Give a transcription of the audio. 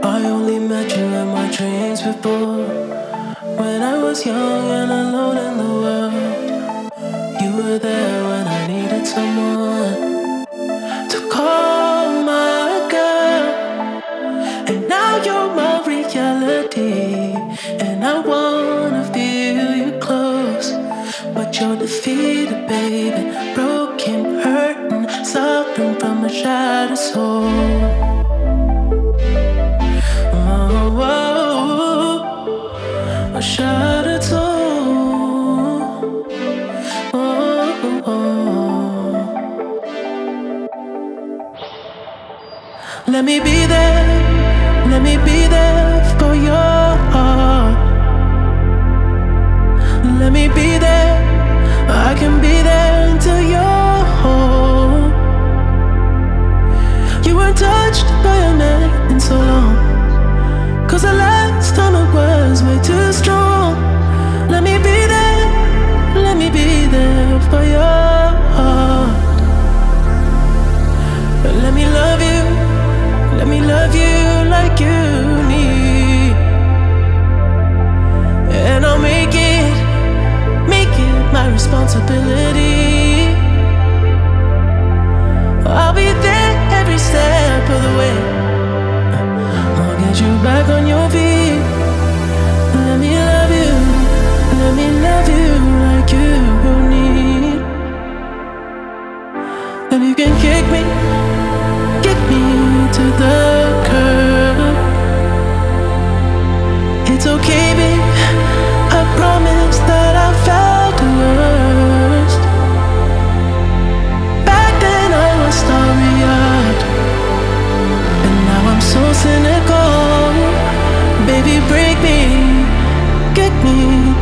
I only met you in my dreams before. When I was young and alone in the world, you were there when I needed someone to call my girl. And now you're my reality, and I wanna feel you close. But you're defeated, baby, broken, hurting, suffering from a shattered soul. Let me be there. Let me be 你